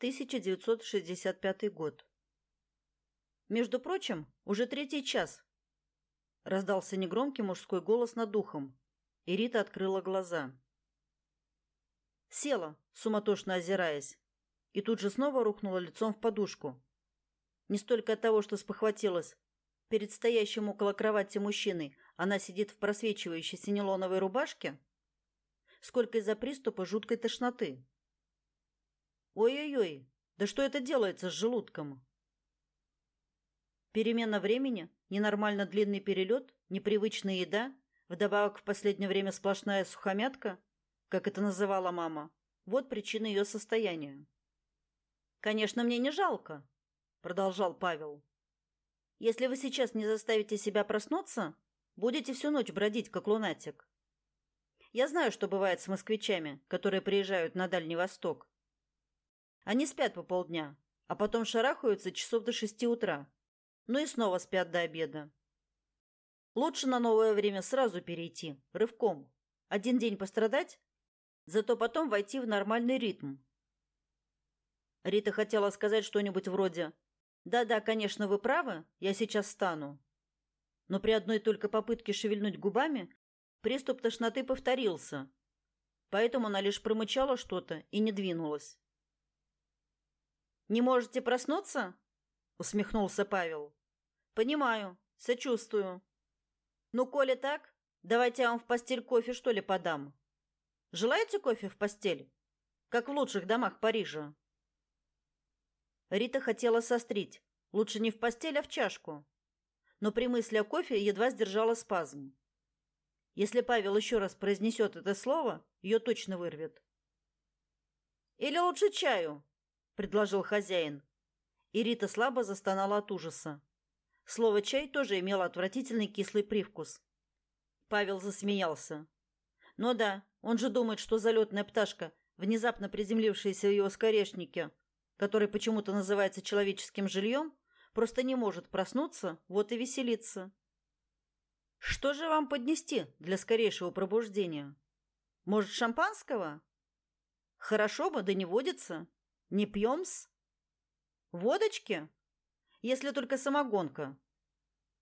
1965 год. Между прочим, уже третий час. Раздался негромкий мужской голос над ухом, и Рита открыла глаза. Села, суматошно озираясь, и тут же снова рухнула лицом в подушку. Не столько от того, что спохватилась. Перед стоящим около кровати мужчиной она сидит в просвечивающей синелоновой рубашке, сколько из-за приступа жуткой тошноты. Ой-ой-ой, да что это делается с желудком? Перемена времени, ненормально длинный перелет, непривычная еда, вдобавок в последнее время сплошная сухомятка, как это называла мама. Вот причина ее состояния. Конечно, мне не жалко, продолжал Павел. Если вы сейчас не заставите себя проснуться, Будете всю ночь бродить, как лунатик. Я знаю, что бывает с москвичами, которые приезжают на Дальний Восток. Они спят по полдня, а потом шарахаются часов до шести утра. Ну и снова спят до обеда. Лучше на новое время сразу перейти, рывком. Один день пострадать, зато потом войти в нормальный ритм. Рита хотела сказать что-нибудь вроде «Да-да, конечно, вы правы, я сейчас встану» но при одной только попытке шевельнуть губами приступ тошноты повторился. Поэтому она лишь промычала что-то и не двинулась. «Не можете проснуться?» — усмехнулся Павел. «Понимаю, сочувствую. Ну, коли так, давайте я вам в постель кофе, что ли, подам. Желаете кофе в постель? Как в лучших домах Парижа?» Рита хотела сострить. Лучше не в постель, а в чашку но при мысли о кофе едва сдержала спазм. Если Павел еще раз произнесет это слово, ее точно вырвет. «Или лучше чаю», — предложил хозяин. И Рита слабо застонала от ужаса. Слово «чай» тоже имело отвратительный кислый привкус. Павел засмеялся. «Ну да, он же думает, что залетная пташка, внезапно приземлившаяся в его скорешнике, который почему-то называется человеческим жильем, Просто не может проснуться, вот и веселится. Что же вам поднести для скорейшего пробуждения? Может, шампанского? Хорошо бы, да не водится. Не пьем-с? Водочки? Если только самогонка.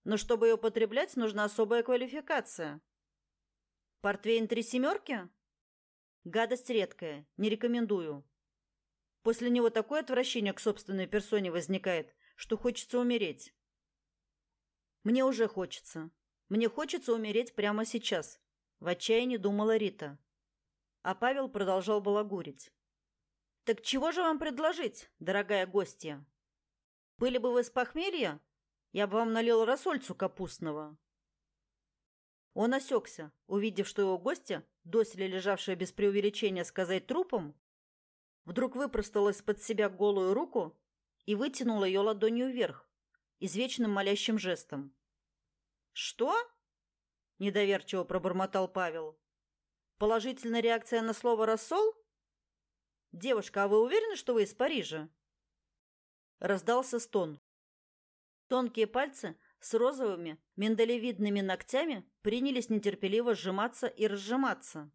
Но чтобы ее употреблять, нужна особая квалификация. Портвейн три семерки? Гадость редкая, не рекомендую. После него такое отвращение к собственной персоне возникает, что хочется умереть. Мне уже хочется. Мне хочется умереть прямо сейчас, в отчаянии думала Рита. А Павел продолжал балагурить. Так чего же вам предложить, дорогая гостья? Были бы вы с похмелья, я бы вам налил рассольцу капустного. Он осекся, увидев, что его гостья, доселе лежавшая без преувеличения сказать трупом, вдруг выпростала из-под себя голую руку и вытянула ее ладонью вверх, извечным молящим жестом. «Что?» – недоверчиво пробормотал Павел. «Положительная реакция на слово «рассол»?» «Девушка, а вы уверены, что вы из Парижа?» Раздался стон. Тонкие пальцы с розовыми миндалевидными ногтями принялись нетерпеливо сжиматься и разжиматься.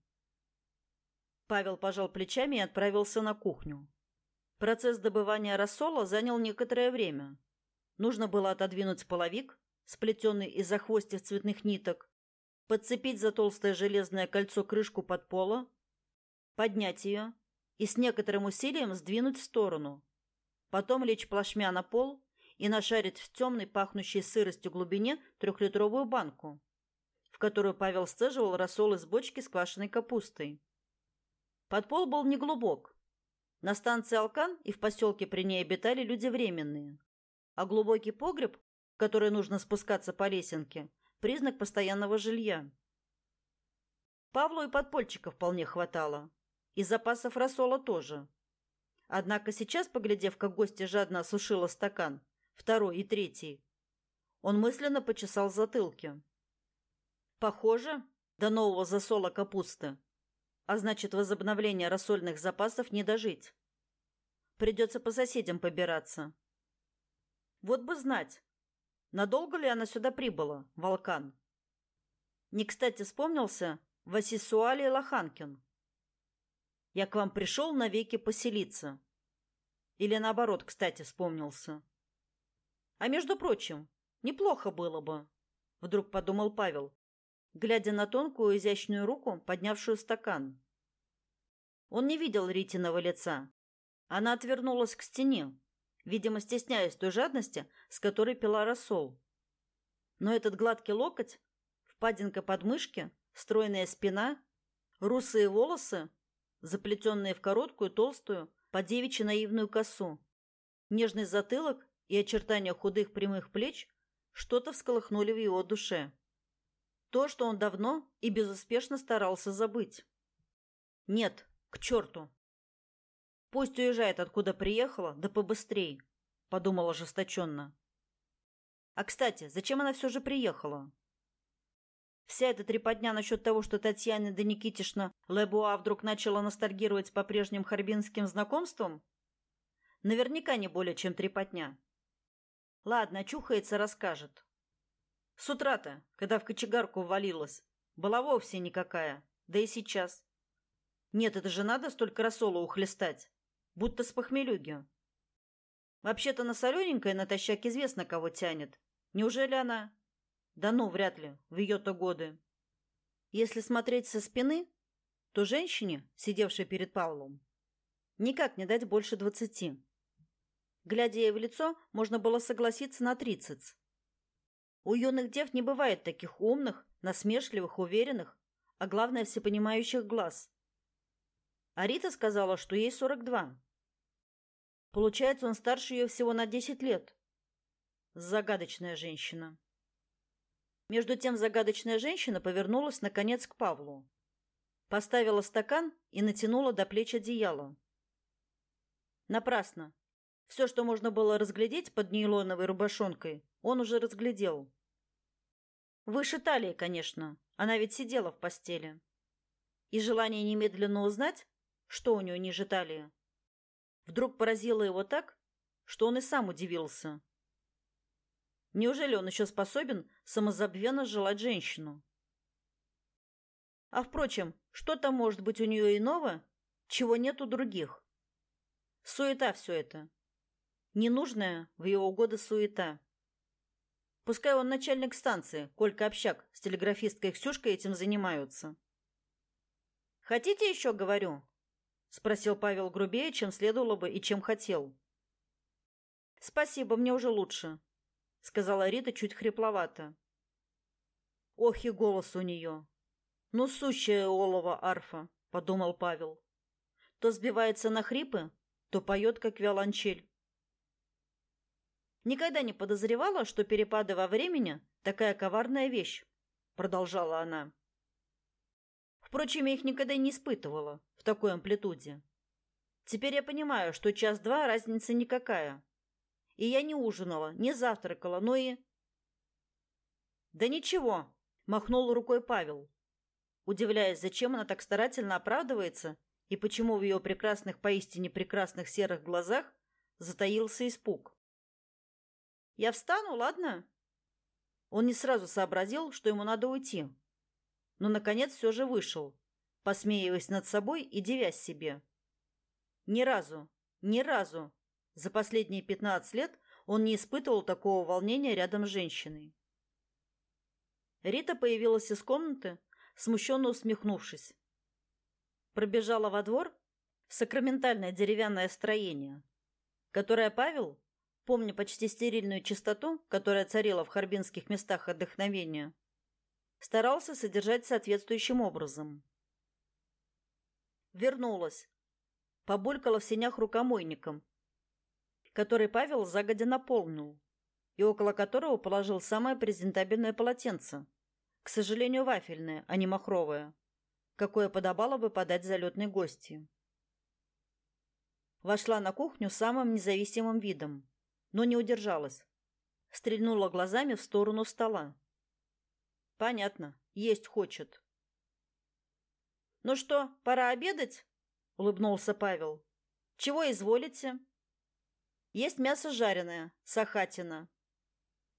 Павел пожал плечами и отправился на кухню. Процесс добывания рассола занял некоторое время. Нужно было отодвинуть половик, сплетенный из захвостьев цветных ниток, подцепить за толстое железное кольцо крышку подпола, поднять ее и с некоторым усилием сдвинуть в сторону. Потом лечь плашмя на пол и нашарить в темной, пахнущей сыростью глубине трехлитровую банку, в которую Павел сцеживал рассол из бочки с квашеной капустой. Подпол был неглубок, на станции Алкан и в поселке при ней обитали люди временные. А глубокий погреб, в который нужно спускаться по лесенке, признак постоянного жилья. Павлу и подпольчика вполне хватало. И запасов рассола тоже. Однако сейчас, поглядев, как гостья жадно осушила стакан, второй и третий, он мысленно почесал затылки. Похоже, до нового засола капусты а значит, возобновление рассольных запасов не дожить. Придется по соседям побираться. Вот бы знать, надолго ли она сюда прибыла, Волкан. Не кстати вспомнился Васисуалий Лоханкин. Я к вам пришел навеки поселиться. Или наоборот, кстати, вспомнился. А между прочим, неплохо было бы, вдруг подумал Павел, глядя на тонкую изящную руку, поднявшую стакан. Он не видел Ритиного лица. Она отвернулась к стене, видимо, стесняясь той жадности, с которой пила рассол. Но этот гладкий локоть, впадинка подмышки, стройная спина, русые волосы, заплетенные в короткую, толстую, по девичьи наивную косу, нежный затылок и очертания худых прямых плеч что-то всколыхнули в его душе. То, что он давно и безуспешно старался забыть. Нет, к черту. Пусть уезжает, откуда приехала, да побыстрей, подумала ожесточенно. А, кстати, зачем она все же приехала? Вся эта трепотня насчет того, что Татьяна да Никитишна Лебуа вдруг начала ностальгировать по прежним харбинским знакомствам? Наверняка не более чем трепотня. Ладно, очухается, расскажет. С утра-то, когда в кочегарку ввалилась, была вовсе никакая, да и сейчас. Нет, это же надо столько рассола ухлестать будто с похмелюги. Вообще-то на солененькое натощак известно, кого тянет. Неужели она? Да ну, вряд ли, в ее-то годы. Если смотреть со спины, то женщине, сидевшей перед Павлом, никак не дать больше двадцати. Глядя ей в лицо, можно было согласиться на тридцать. У юных дев не бывает таких умных, насмешливых, уверенных, а главное, всепонимающих глаз. А Рита сказала, что ей сорок два. Получается, он старше ее всего на десять лет. Загадочная женщина. Между тем загадочная женщина повернулась наконец к Павлу. Поставила стакан и натянула до плеч одеяло. Напрасно. Все, что можно было разглядеть под нейлоновой рубашонкой, он уже разглядел. Выше талии, конечно. Она ведь сидела в постели. И желание немедленно узнать, что у нее ниже талии, вдруг поразило его так, что он и сам удивился. Неужели он еще способен самозабвенно желать женщину? А впрочем, что там может быть у нее иного, чего нет у других? Суета все это. Ненужная в его годы суета. Пускай он начальник станции, Колька Общак с телеграфисткой Ксюшкой этим занимаются. Хотите еще, говорю, спросил Павел грубее, чем следовало бы и чем хотел. Спасибо, мне уже лучше, сказала Рита чуть хрипловато. Ох и голос у нее. Ну сущая олова арфа, подумал Павел. То сбивается на хрипы, то поет как виолончель. Никогда не подозревала, что перепады во времени такая коварная вещь, продолжала она. Впрочем, я их никогда не испытывала в такой амплитуде. Теперь я понимаю, что час-два разницы никакая. И я не ужинала, не завтракала, но и... Да ничего, махнул рукой Павел, удивляясь, зачем она так старательно оправдывается и почему в ее прекрасных, поистине прекрасных серых глазах затаился испуг. Я встану, ладно? Он не сразу сообразил, что ему надо уйти, но, наконец, все же вышел, посмеиваясь над собой и девясь себе. Ни разу, ни разу за последние пятнадцать лет он не испытывал такого волнения рядом с женщиной. Рита появилась из комнаты, смущенно усмехнувшись. Пробежала во двор в сакраментальное деревянное строение, которое Павел, помня почти стерильную чистоту, которая царила в харбинских местах отдохновения, старался содержать соответствующим образом. Вернулась. Побулькала в сенях рукомойником, который Павел загодя наполнил, и около которого положил самое презентабельное полотенце, к сожалению, вафельное, а не махровое, какое подобало бы подать залетной гости. Вошла на кухню самым независимым видом, но не удержалась. Стрельнула глазами в сторону стола. Понятно, есть хочет. Ну что, пора обедать? улыбнулся Павел. Чего изволите? Есть мясо жареное, сахатина.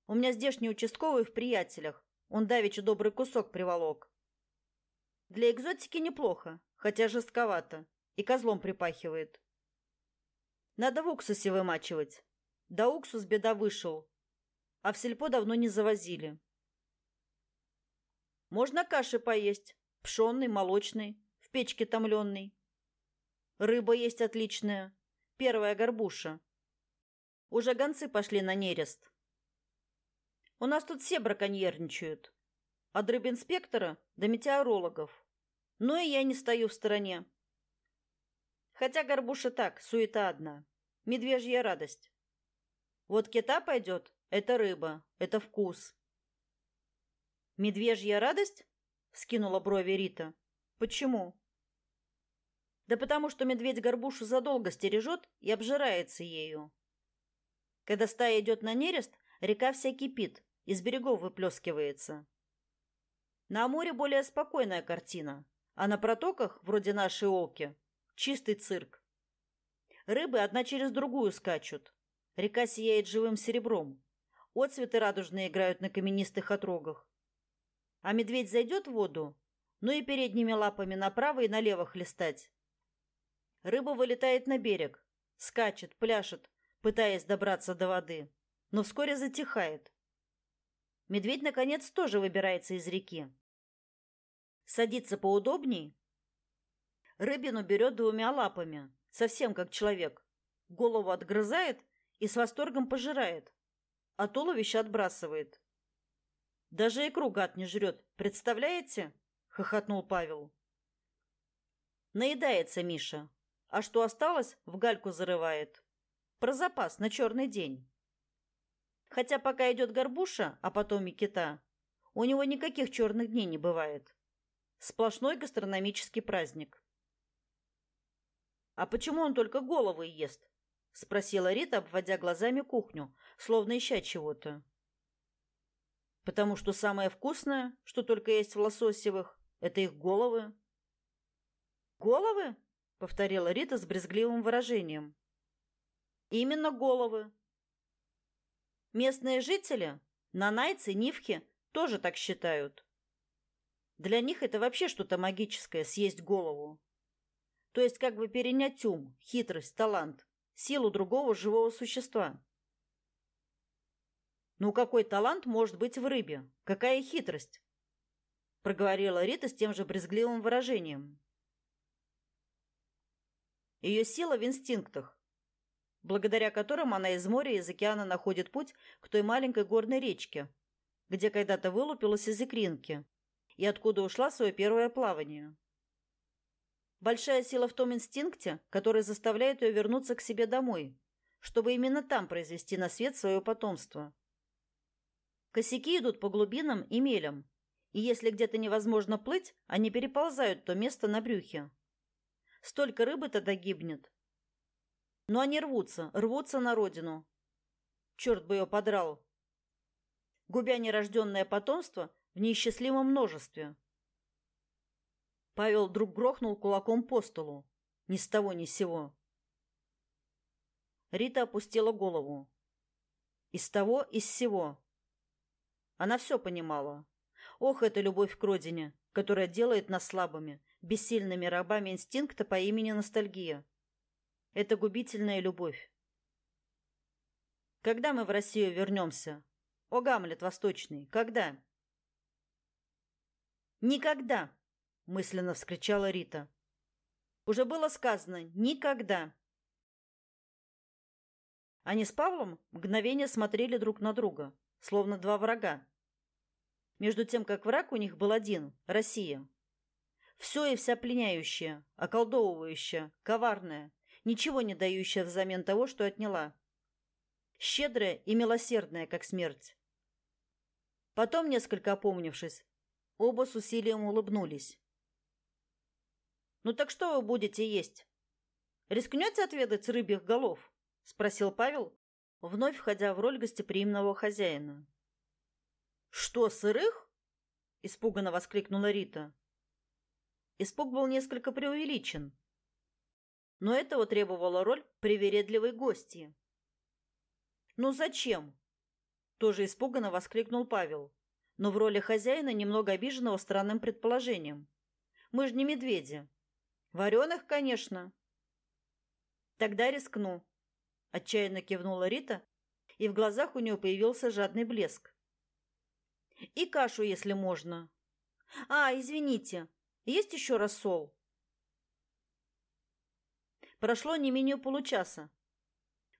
У меня здешний участковый в приятелях. Он давеча добрый кусок приволок. Для экзотики неплохо, хотя жестковато и козлом припахивает. Надо в уксусе вымачивать. Да уксус беда вышел. А в сельпо давно не завозили. Можно каши поесть. Пшенный, молочный, в печке томленный. Рыба есть отличная. Первая горбуша. Уже гонцы пошли на нерест. У нас тут все браконьерничают. От рыбинспектора до метеорологов. Но и я не стою в стороне. Хотя горбуша так, суета одна. Медвежья радость. Вот кита пойдет — это рыба, это вкус. «Медвежья радость?» — вскинула брови Рита. «Почему?» Да потому что медведь горбушу задолго стережет и обжирается ею. Когда стая идет на нерест, река вся кипит, из берегов выплескивается. На море более спокойная картина, а на протоках, вроде нашей Олки, чистый цирк. Рыбы одна через другую скачут. Река сияет живым серебром. Отцветы радужные играют на каменистых отрогах. А медведь зайдет в воду, ну и передними лапами направо и налево хлестать. Рыба вылетает на берег, скачет, пляшет, пытаясь добраться до воды, но вскоре затихает. Медведь, наконец, тоже выбирается из реки. Садится поудобней. Рыбину берет двумя лапами, совсем как человек. Голову отгрызает и с восторгом пожирает, а туловище отбрасывает. Даже икру гад не жрет, представляете? — хохотнул Павел. Наедается Миша, а что осталось, в гальку зарывает. Про запас на черный день. Хотя пока идет горбуша, а потом и кита, у него никаких черных дней не бывает. Сплошной гастрономический праздник. «А почему он только головы ест?» — спросила Рита, обводя глазами кухню, словно ища чего-то. «Потому что самое вкусное, что только есть в лососевых, — это их головы». «Головы?» — повторила Рита с брезгливым выражением. «Именно головы. Местные жители, нанайцы, нивхи, тоже так считают. Для них это вообще что-то магическое — съесть голову. То есть как бы перенять ум, хитрость, талант, силу другого живого существа. «Ну какой талант может быть в рыбе? Какая хитрость?» проговорила Рита с тем же брезгливым выражением. Ее сила в инстинктах, благодаря которым она из моря и из океана находит путь к той маленькой горной речке, где когда-то вылупилась из икринки и откуда ушла свое первое плавание. Большая сила в том инстинкте, который заставляет ее вернуться к себе домой, чтобы именно там произвести на свет свое потомство. Косяки идут по глубинам и мелям, и если где-то невозможно плыть, они переползают то место на брюхе. Столько рыбы тогда гибнет. Но они рвутся, рвутся на родину. Черт бы ее подрал. Губя нерожденное потомство в неисчислимом множестве. Павел вдруг грохнул кулаком по столу. Ни с того ни с сего. Рита опустила голову. Из того, из всего. Она все понимала. Ох, эта любовь к родине, которая делает нас слабыми, бессильными рабами инстинкта по имени ностальгия. Это губительная любовь. Когда мы в Россию вернемся? О, Гамлет Восточный, когда? Никогда, мысленно вскричала Рита. Уже было сказано «никогда». Они с Павлом мгновение смотрели друг на друга, словно два врага. Между тем, как враг у них был один — Россия. Все и вся пленяющая, околдовывающая, коварная, ничего не дающая взамен того, что отняла. Щедрая и милосердная, как смерть. Потом, несколько опомнившись, оба с усилием улыбнулись. «Ну так что вы будете есть? Рискнете отведать рыбьих голов?» — спросил Павел, вновь входя в роль гостеприимного хозяина. «Что, сырых?» — испуганно воскликнула Рита. Испуг был несколько преувеличен. Но этого требовала роль привередливой гости. «Ну зачем?» Тоже испуганно воскликнул Павел, но в роли хозяина немного обиженного странным предположением. «Мы же не медведи. Вареных, конечно». «Тогда рискну», отчаянно кивнула Рита, и в глазах у нее появился жадный блеск. И кашу, если можно. А, извините, есть еще рассол? Прошло не менее получаса,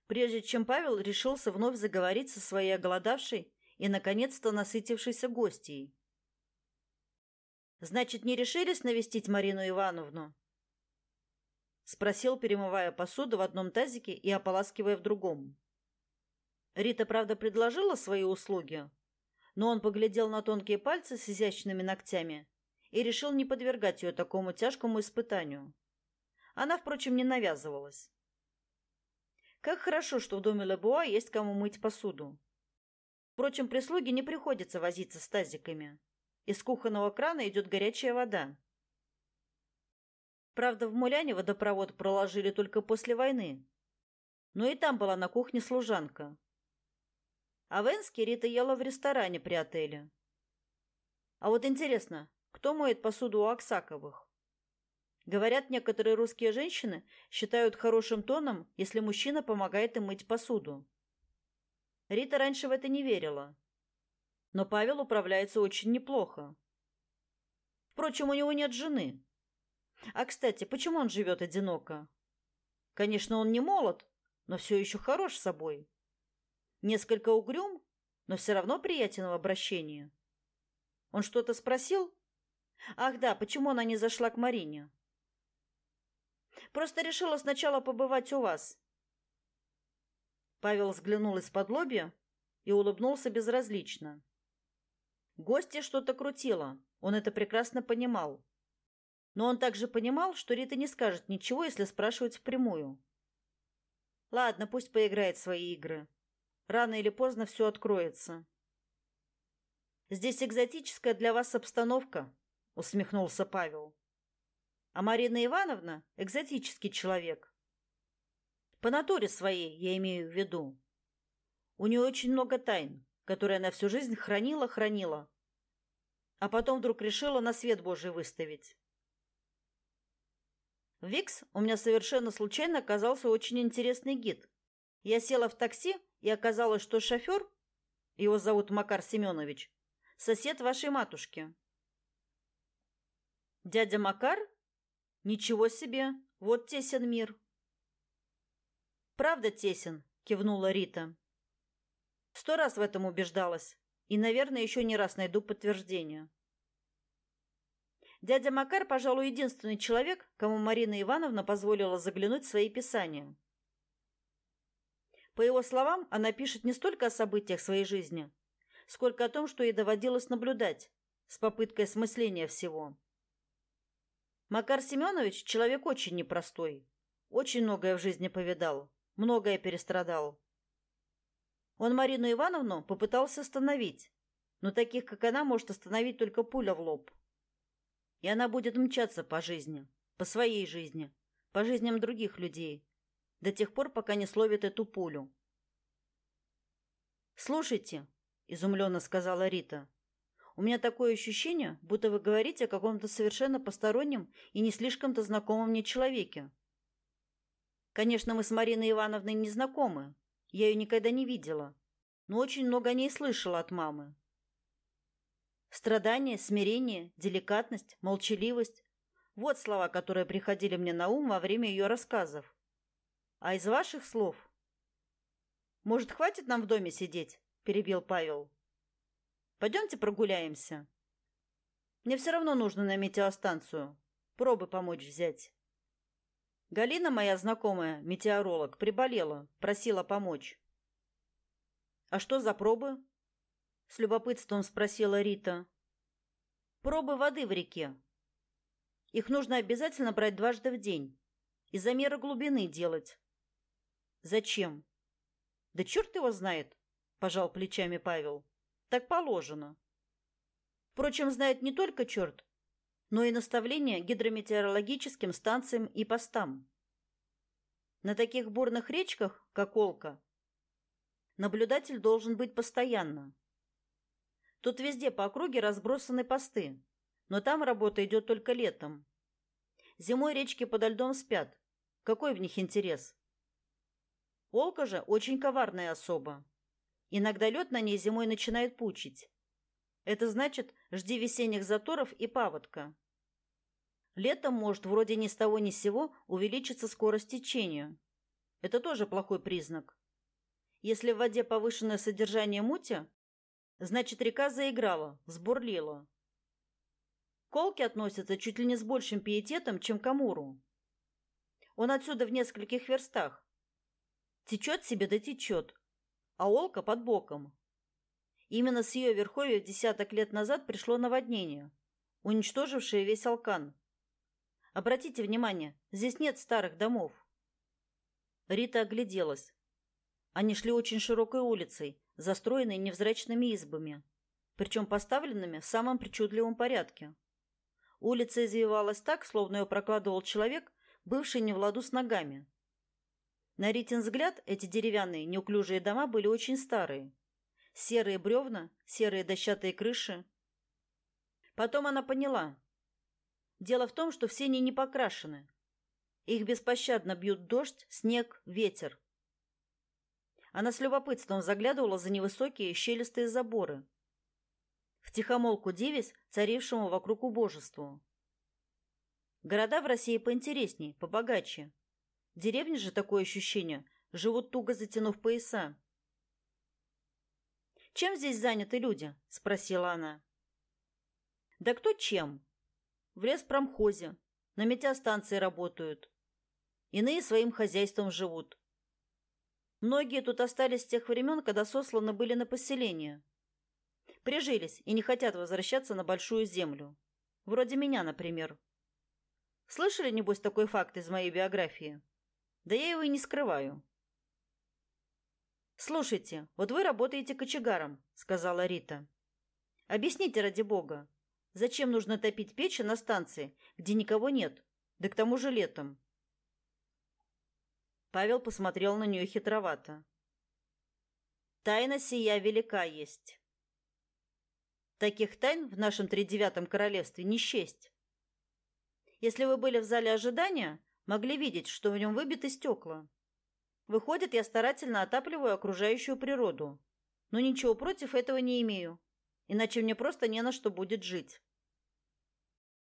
прежде чем Павел решился вновь заговорить со своей оголодавшей и, наконец-то, насытившейся гостьей. «Значит, не решились навестить Марину Ивановну?» Спросил, перемывая посуду в одном тазике и ополаскивая в другом. Рита, правда, предложила свои услуги, но он поглядел на тонкие пальцы с изящными ногтями и решил не подвергать ее такому тяжкому испытанию. Она, впрочем, не навязывалась. Как хорошо, что в доме Лебуа есть кому мыть посуду. Впрочем, прислуге не приходится возиться с тазиками. Из кухонного крана идет горячая вода. Правда, в Муляне водопровод проложили только после войны. Но и там была на кухне служанка. А в Энске Рита ела в ресторане при отеле. А вот интересно, кто моет посуду у Аксаковых? Говорят, некоторые русские женщины считают хорошим тоном, если мужчина помогает им мыть посуду. Рита раньше в это не верила. Но Павел управляется очень неплохо. Впрочем, у него нет жены. А, кстати, почему он живет одиноко? Конечно, он не молод, но все еще хорош собой. Несколько угрюм, но все равно приятен в обращении. Он что-то спросил? Ах да, почему она не зашла к Марине? Просто решила сначала побывать у вас. Павел взглянул из-под лобья и улыбнулся безразлично. Гостья что-то крутила, он это прекрасно понимал. Но он также понимал, что Рита не скажет ничего, если спрашивать впрямую. Ладно, пусть поиграет в свои игры. Рано или поздно все откроется. Здесь экзотическая для вас обстановка, усмехнулся Павел. А Марина Ивановна экзотический человек. По натуре своей, я имею в виду. У нее очень много тайн, которые она всю жизнь хранила-хранила, а потом вдруг решила на свет Божий выставить. Викс у меня совершенно случайно оказался очень интересный гид. Я села в такси и оказалось, что шофер, его зовут Макар Семенович, сосед вашей матушки. Дядя Макар? Ничего себе, вот тесен мир. Правда тесен, кивнула Рита. Сто раз в этом убеждалась, и, наверное, еще не раз найду подтверждение. Дядя Макар, пожалуй, единственный человек, кому Марина Ивановна позволила заглянуть в свои писания. По его словам, она пишет не столько о событиях своей жизни, сколько о том, что ей доводилось наблюдать, с попыткой осмысления всего. Макар Семенович человек очень непростой. Очень многое в жизни повидал, многое перестрадал. Он Марину Ивановну попытался остановить, но таких, как она, может остановить только пуля в лоб. И она будет мчаться по жизни, по своей жизни, по жизням других людей, до тех пор, пока не словит эту пулю. «Слушайте», — изумленно сказала Рита, — «у меня такое ощущение, будто вы говорите о каком-то совершенно постороннем и не слишком-то знакомом мне человеке. Конечно, мы с Мариной Ивановной не знакомы, я ее никогда не видела, но очень много о ней слышала от мамы. Страдание, смирение, деликатность, молчаливость — вот слова, которые приходили мне на ум во время ее рассказов. А из ваших слов... Может, хватит нам в доме сидеть? Перебил Павел. Пойдемте прогуляемся. Мне все равно нужно на метеостанцию. Пробы помочь взять. Галина, моя знакомая, метеоролог, приболела, просила помочь. А что за пробы? С любопытством спросила Рита. Пробы воды в реке. Их нужно обязательно брать дважды в день и замеры глубины делать. Зачем? Да черт его знает, пожал плечами Павел. Так положено. Впрочем, знает не только черт, но и наставления гидрометеорологическим станциям и постам. На таких бурных речках, как Олка, наблюдатель должен быть постоянно. Тут везде по округе разбросаны посты, но там работа идет только летом. Зимой речки подо льдом спят. Какой в них интерес? Олка же очень коварная особа. Иногда лед на ней зимой начинает пучить. Это значит, жди весенних заторов и паводка. Летом может вроде ни с того ни с сего увеличиться скорость течения. Это тоже плохой признак. Если в воде повышенное содержание мути, значит река заиграла, взбурлила. Колки относятся чуть ли не с большим пиететом, чем к Амуру. Он отсюда в нескольких верстах. Течет себе да течет, а Олка под боком. Именно с ее верховья десяток лет назад пришло наводнение, уничтожившее весь Алкан. Обратите внимание, здесь нет старых домов. Рита огляделась. Они шли очень широкой улицей, застроенной невзрачными избами, причем поставленными в самом причудливом порядке. Улица извивалась так, словно ее прокладывал человек, бывший не в ладу с ногами. На Ритин взгляд эти деревянные неуклюжие дома были очень старые. Серые бревна, серые дощатые крыши. Потом она поняла. Дело в том, что все они не покрашены. Их беспощадно бьют дождь, снег, ветер. Она с любопытством заглядывала за невысокие щелистые заборы. В тихомолку девясь, царившему вокруг убожеству. Города в России поинтересней, побогаче. Деревни же такое ощущение, живут туго затянув пояса. «Чем здесь заняты люди?» – спросила она. «Да кто чем? В леспромхозе, на метеостанции работают. Иные своим хозяйством живут. Многие тут остались с тех времен, когда сосланы были на поселение. Прижились и не хотят возвращаться на большую землю. Вроде меня, например. Слышали, небось, такой факт из моей биографии?» Да я его и не скрываю. Слушайте, вот вы работаете кочегаром, сказала Рита. Объясните ради бога, зачем нужно топить печи на станции, где никого нет, да к тому же летом? Павел посмотрел на нее хитровато. Тайна сия велика есть. Таких тайн в нашем тридевятом королевстве не счесть. Если вы были в зале ожидания, могли видеть, что в нем выбиты стекла. Выходит, я старательно отапливаю окружающую природу. Но ничего против этого не имею, иначе мне просто не на что будет жить.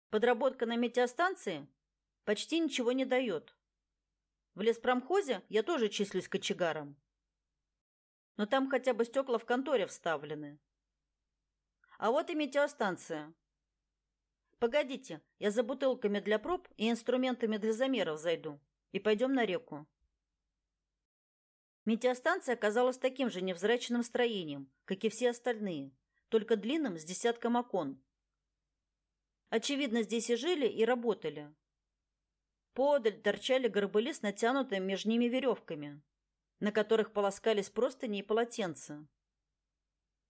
Подработка на метеостанции почти ничего не дает. В леспромхозе я тоже числюсь кочегаром. Но там хотя бы стекла в конторе вставлены. А вот и метеостанция. Погодите, я за бутылками для проб и инструментами для замеров зайду. И пойдем на реку. Метеостанция оказалась таким же невзрачным строением, как и все остальные, только длинным с десятком окон. Очевидно, здесь и жили, и работали. Подаль торчали горбыли с натянутыми между ними веревками, на которых полоскались простыни и полотенца.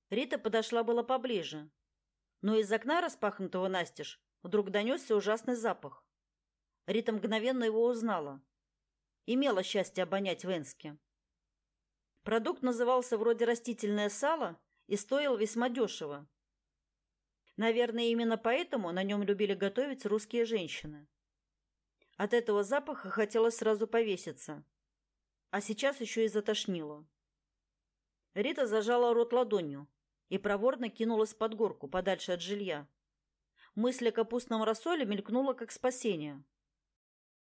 Рита подошла было поближе, но из окна, распахнутого настежь, вдруг донесся ужасный запах. Рита мгновенно его узнала. Имела счастье обонять в. Продукт назывался вроде растительное сало и стоил весьма дешево. Наверное, именно поэтому на нем любили готовить русские женщины. От этого запаха хотелось сразу повеситься. А сейчас еще и затошнило. Рита зажала рот ладонью, и проворно кинулась под горку, подальше от жилья. Мысль о капустном рассоле мелькнула как спасение.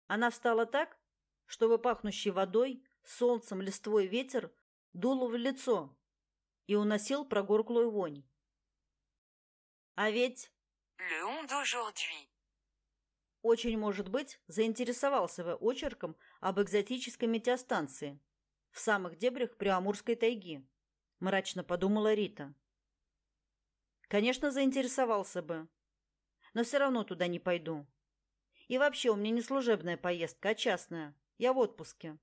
Она встала так, чтобы пахнущий водой, солнцем, листвой ветер дул в лицо и уносил прогорклую вонь. А ведь... Очень, может быть, заинтересовался бы очерком об экзотической метеостанции в самых дебрях Приамурской тайги, мрачно подумала Рита. Конечно, заинтересовался бы. Но все равно туда не пойду. И вообще, у меня не служебная поездка, а частная. Я в отпуске.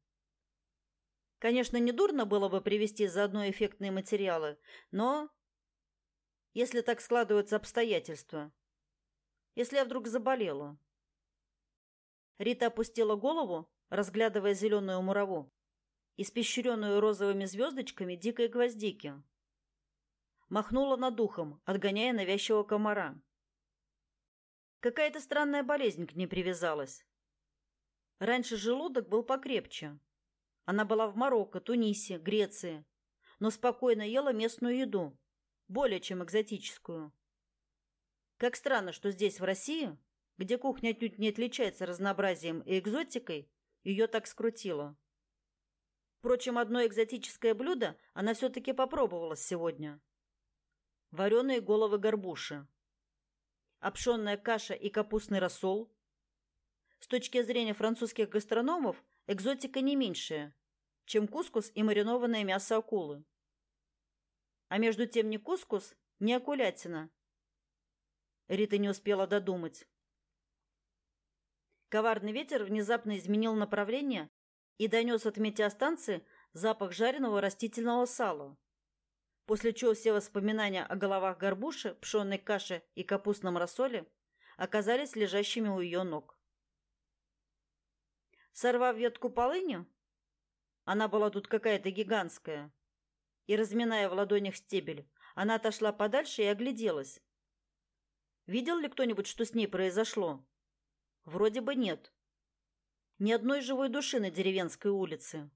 Конечно, не дурно было бы привезти заодно эффектные материалы, но... Если так складываются обстоятельства. Если я вдруг заболела. Рита опустила голову, разглядывая зеленую мураву, испещренную розовыми звездочками дикой гвоздики махнула над ухом, отгоняя навязчивого комара. Какая-то странная болезнь к ней привязалась. Раньше желудок был покрепче. Она была в Марокко, Тунисе, Греции, но спокойно ела местную еду, более чем экзотическую. Как странно, что здесь, в России, где кухня отнюдь не отличается разнообразием и экзотикой, ее так скрутило. Впрочем, одно экзотическое блюдо она все-таки попробовала сегодня. Вареные головы горбуши. Обшенная каша и капустный рассол. С точки зрения французских гастрономов, экзотика не меньшая, чем кускус и маринованное мясо акулы. А между тем ни кускус, ни акулятина. Рита не успела додумать. Коварный ветер внезапно изменил направление и донес от метеостанции запах жареного растительного сала. После чего все воспоминания о головах горбуши, пшенной каше и капустном рассоле оказались лежащими у ее ног. Сорвав ветку полыни, она была тут какая-то гигантская, и, разминая в ладонях стебель, она отошла подальше и огляделась. Видел ли кто-нибудь, что с ней произошло? Вроде бы нет. Ни одной живой души на деревенской улице.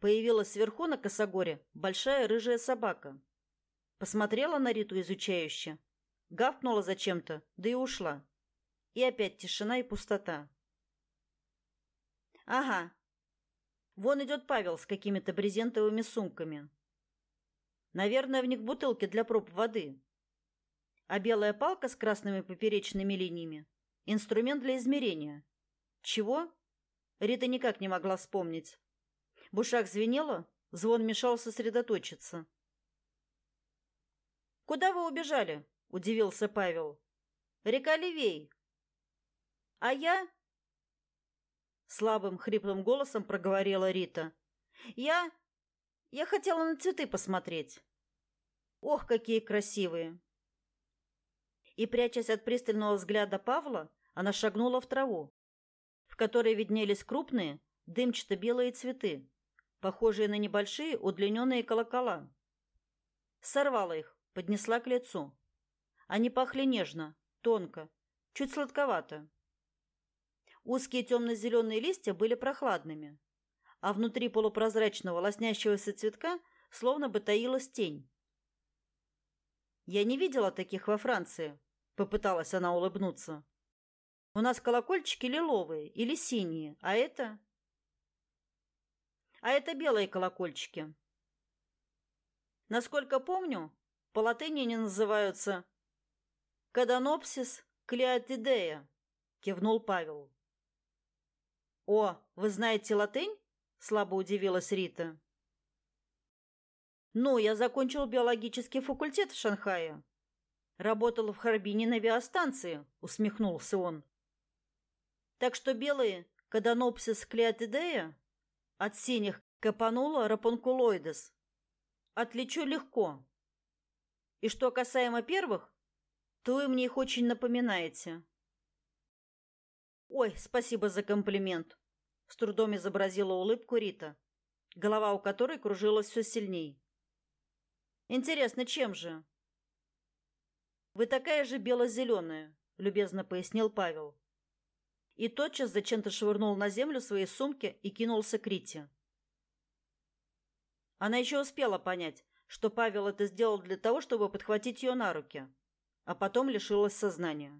Появилась сверху на косогоре большая рыжая собака. Посмотрела на Риту изучающе, гавкнула зачем-то, да и ушла. И опять тишина и пустота. Ага. Вон идет Павел с какими-то брезентовыми сумками. Наверное, в них бутылки для проб воды. А белая палка с красными поперечными линиями Инструмент для измерения. Чего? Рита никак не могла вспомнить. В ушах звенело, звон мешал сосредоточиться. «Куда вы убежали?» – удивился Павел. «Река левей». «А я?» Слабым, хриплым голосом проговорила Рита. «Я... я хотела на цветы посмотреть. Ох, какие красивые!» И, прячась от пристального взгляда Павла, она шагнула в траву, в которой виднелись крупные, дымчато-белые цветы, похожие на небольшие удлиненные колокола. Сорвала их, поднесла к лицу. Они пахли нежно, тонко, чуть сладковато. Узкие темно-зеленые листья были прохладными, а внутри полупрозрачного лоснящегося цветка словно бы таилась тень. «Я не видела таких во Франции», — попыталась она улыбнуться. У нас колокольчики лиловые или синие, а это... А это белые колокольчики. Насколько помню, по латыни они называются «Каданопсис клеотидея», — кивнул Павел. «О, вы знаете латынь?» — слабо удивилась Рита. «Ну, я закончил биологический факультет в Шанхае. Работал в Харбине на авиастанции», — усмехнулся он. Так что белые Каданопсис клеотидея от синих Капанула рапункулоидес отличу легко. И что касаемо первых, то вы мне их очень напоминаете. Ой, спасибо за комплимент. С трудом изобразила улыбку Рита, голова у которой кружилась все сильней. Интересно, чем же? Вы такая же бело-зеленая, любезно пояснил Павел и тотчас зачем-то швырнул на землю свои сумки и кинулся к Рите. Она еще успела понять, что Павел это сделал для того, чтобы подхватить ее на руки, а потом лишилась сознания.